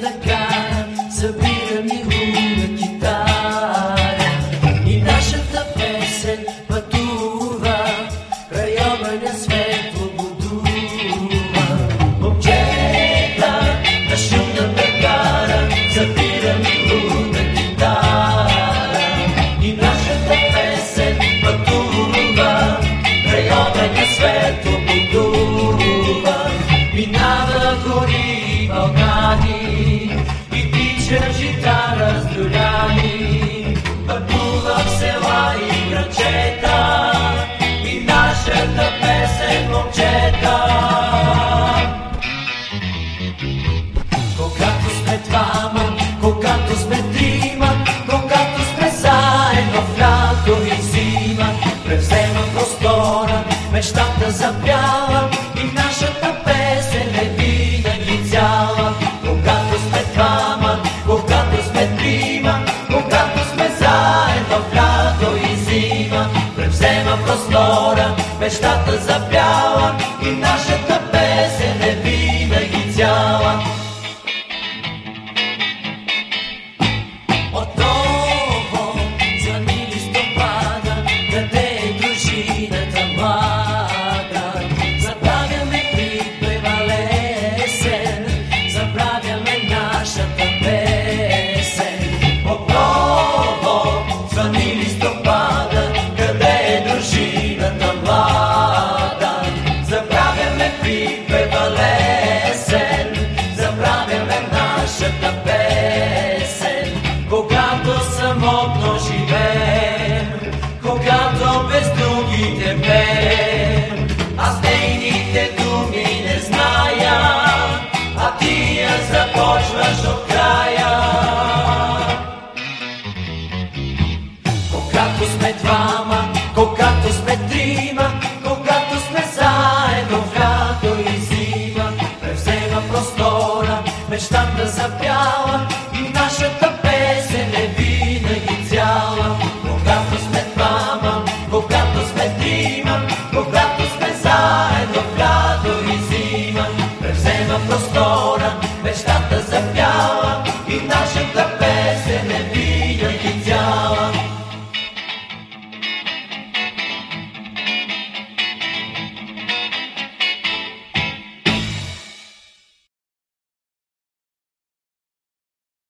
така, събирам и хубава китара. И нашата песен пътува, района на светло будува. Момчета на шумна пекара, събирам и хубава китара. И нашата песен пътува, района на светло будува. Минава гори двама, когато сме трима, когато сме заедно в лято и зима. Превзема простора, мечтата запява и нашата песен е винаги цяла. Когато сме двама, когато сме трима, когато сме заедно в лято и зима. Превзема простора, мечтата запява и нашата моята песен, когато самотно живеем, когато без другите пеем. Аз нейните думи не зная, а ти я започваш от края. Когато сме двама, когато сме трима, мечтата запява и нашата песен е винаги цяла. Когато сме двама, когато сме трима, когато сме заедно в лято и зима, превзема простора, мечтата запява и нашата песен